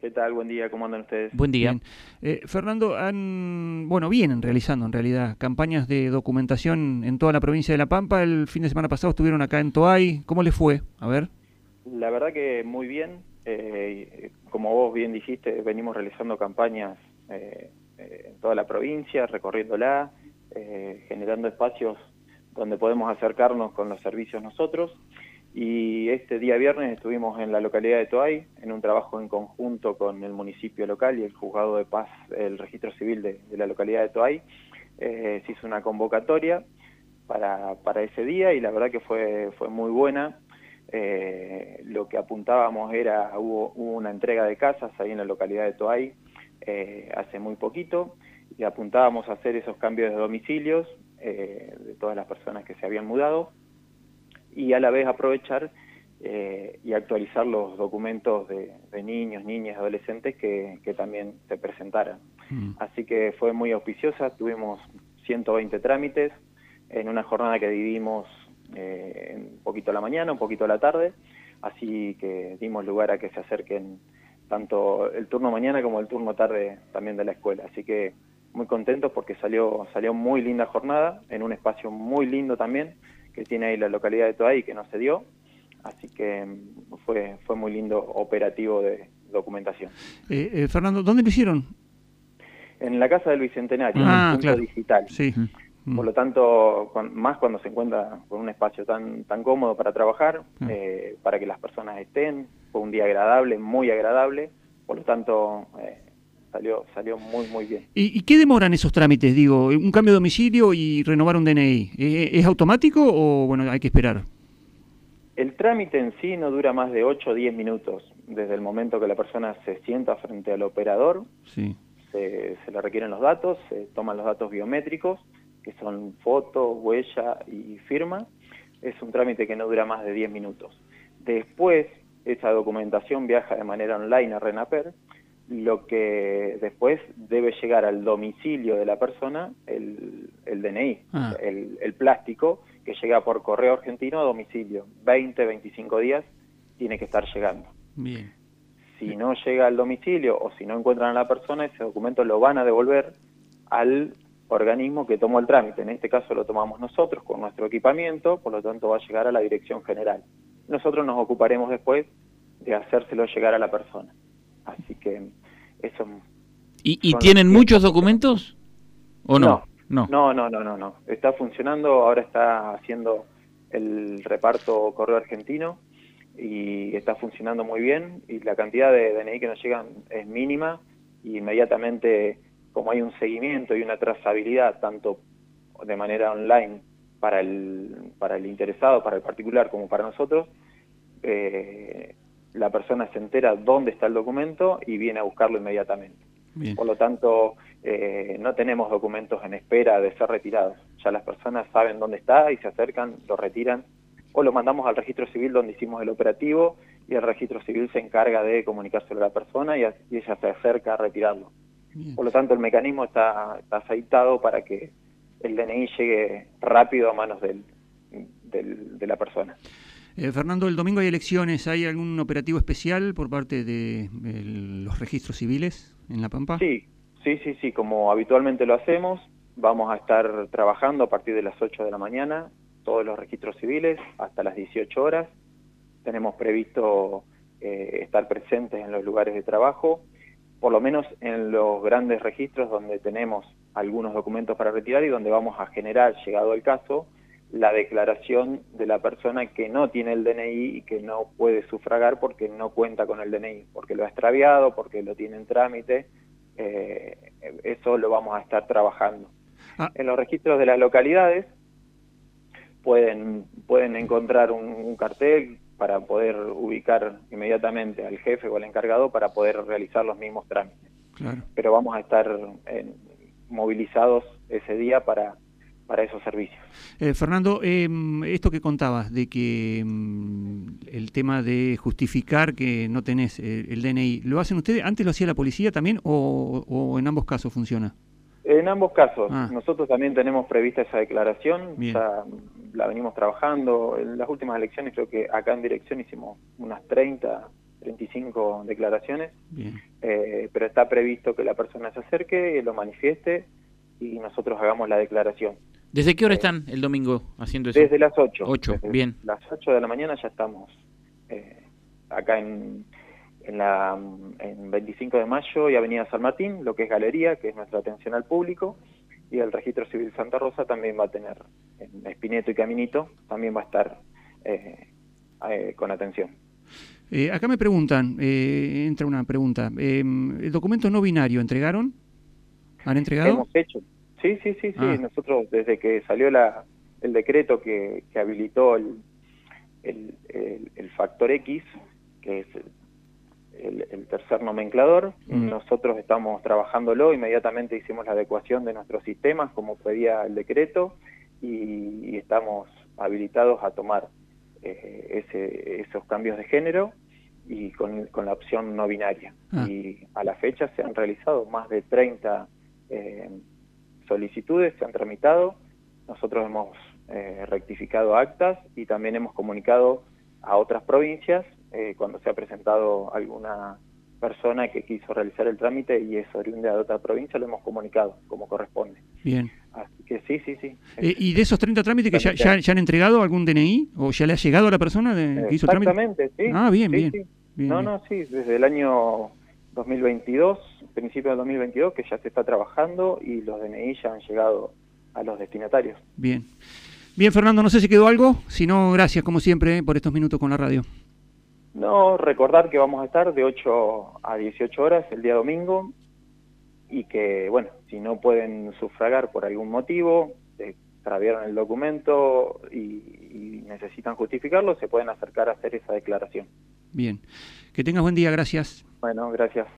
¿Qué tal? Buen día, ¿cómo andan ustedes? Buen día. Eh, Fernando, han, bueno, vienen realizando en realidad campañas de documentación en toda la provincia de La Pampa. El fin de semana pasado estuvieron acá en Toay. ¿Cómo les fue? A ver. La verdad que muy bien. Eh, como vos bien dijiste, venimos realizando campañas eh, en toda la provincia, recorriéndola, generando espacios donde podemos acercarnos con los servicios nosotros y este día viernes estuvimos en la localidad de Toay en un trabajo en conjunto con el municipio local y el juzgado de paz, el registro civil de, la localidad de Toay. Eh, se hizo una convocatoria para, para, ese día y la verdad que fue, fue muy buena. Eh, lo que apuntábamos era, hubo, una entrega de casas ahí en la localidad de Toay eh, hace muy poquito y apuntábamos a hacer esos cambios de domicilios de todas las personas que se habían mudado y a la vez aprovechar eh, y actualizar los documentos de, niños, niñas, adolescentes que, también se presentaran. Mm. Así que fue muy auspiciosa, tuvimos 120 trámites en una jornada que dividimos eh, un poquito a la mañana, un poquito a la tarde, así que dimos lugar a que se acerquen tanto el turno mañana como el turno tarde también de la escuela. Así que muy contentos porque salió, salió muy linda jornada, en un espacio muy lindo también, que tiene ahí la localidad de Toay que no se dio. Así que mm, fue, fue muy lindo operativo de documentación. Eh, eh, Fernando, ¿dónde lo hicieron? En la Casa del Bicentenario, ah, en el punto digital. Sí. Mm. Por lo tanto, más cuando se encuentra con un espacio tan, tan cómodo para trabajar, ah. eh, para que las personas estén, fue un día agradable, muy agradable, por lo tanto, salió, salió muy, muy bien. ¿Y, qué demoran esos trámites? Digo, un cambio de domicilio y renovar un DNI. ¿Es, automático o bueno, hay que esperar? El trámite en sí no dura más de 8 o 10 minutos. Desde el momento que la persona se sienta frente al operador, sí. se, se le requieren los datos, se toman los datos biométricos, que son foto, huella y firma. Es un trámite que no dura más de 10 minutos. Después, esa documentación viaja de manera online a RENAPER, lo que después debe llegar al domicilio de la persona el, el DNI, ah. el, el, plástico que llega por correo argentino a domicilio. 20, 25 días tiene que estar llegando. Bien. Si no llega al domicilio o si no encuentran a la persona, ese documento lo van a devolver al organismo que tomó el trámite. En este caso lo tomamos nosotros con nuestro equipamiento, por lo tanto va a llegar a la dirección general. Nosotros nos ocuparemos después de hacérselo llegar a la persona. Así que eso... ¿Y, tienen muchos documentos o no? No, no, no, no, no, Está funcionando, ahora está haciendo el reparto correo argentino y está funcionando muy bien y la cantidad de DNI que nos llegan es mínima y inmediatamente como hay un seguimiento y una trazabilidad tanto de manera online para el, para el interesado, para el particular como para nosotros, eh, la persona se entera dónde está el documento y viene a buscarlo inmediatamente. Por lo tanto, eh, no tenemos documentos en espera de ser retirados. Ya las personas saben dónde está y se acercan, lo retiran o lo mandamos al registro civil donde hicimos el operativo y el registro civil se encarga de comunicárselo a la persona y, ella se acerca a retirarlo. Por lo tanto, el mecanismo está, está aceitado para que el DNI llegue rápido a manos del, de la persona. Eh, Fernando, el domingo hay elecciones. ¿Hay algún operativo especial por parte de los registros civiles en La Pampa? Sí, sí, sí, sí. Como habitualmente lo hacemos, vamos a estar trabajando a partir de las 8 de la mañana, todos los registros civiles, hasta las 18 horas. Tenemos previsto eh, estar presentes en los lugares de trabajo, por lo menos en los grandes registros donde tenemos algunos documentos para retirar y donde vamos a generar, llegado el caso, la declaración de la persona que no tiene el DNI y que no puede sufragar porque no cuenta con el DNI, porque lo ha extraviado, porque lo tiene en trámite, eh, eso lo vamos a estar trabajando. Ah. En los registros de las localidades pueden, pueden encontrar un, cartel para poder ubicar inmediatamente al jefe o al encargado para poder realizar los mismos trámites. Pero vamos a estar movilizados ese día para para esos servicios. Eh, Fernando, em, esto que contabas de que em, el tema de justificar que no tenés eh, el DNI, ¿lo hacen ustedes? ¿Antes lo hacía la policía también o, en ambos casos funciona? En ambos casos. Ah. Nosotros también tenemos prevista esa declaración, la venimos trabajando. En las últimas elecciones creo que acá en dirección hicimos unas 30 35 declaraciones, eh, pero está previsto que la persona se acerque, lo manifieste y nosotros hagamos la declaración. ¿Desde qué hora están el domingo haciendo eso? Desde las 8. 8, bien. Las 8 de la mañana ya estamos eh, acá en, en, la, en 25 de mayo y Avenida San Martín, lo que es Galería, que es nuestra atención al público, y el Registro Civil Santa Rosa también va a tener, en Espineto y Caminito, también va a estar eh, eh, con atención. Eh, acá me preguntan, entra una pregunta, ¿el documento no binario entregaron? ¿Han entregado? Hemos hecho, sí, sí, sí, sí, ah. nosotros desde que salió la, el decreto que, habilitó el, el, factor X, que es el, tercer nomenclador. Nosotros estamos trabajándolo, inmediatamente hicimos la adecuación de nuestros sistemas como pedía el decreto y, estamos habilitados a tomar eh, ese, esos cambios de género y con, la opción no binaria. Ah. Y a la fecha se han realizado más de 30 eh, solicitudes, se han tramitado. Nosotros hemos eh, rectificado actas y también hemos comunicado a otras provincias eh, cuando se ha presentado alguna persona que quiso realizar el trámite y es oriunda de otra provincia, lo hemos comunicado como corresponde. Bien. Así que sí, sí, sí. Eh, ¿Y de esos 30 trámites que ya, ya, han entregado algún DNI o ya le ha llegado a la persona de, que hizo el trámite? Exactamente, sí. Ah, bien, bien, No, no, sí, desde el año 2022, principio del 2022, que ya se está trabajando y los DNI ya han llegado a los destinatarios. Bien. Bien, Fernando, no sé si quedó algo, si no, gracias como siempre por estos minutos con la radio. No, recordar que vamos a estar de 8 a 18 horas el día domingo y que, bueno, si no pueden sufragar por algún motivo, extraviaron el documento y, necesitan justificarlo, se pueden acercar a hacer esa declaración. Bien. Que tengas buen día, gracias. Bueno, gracias.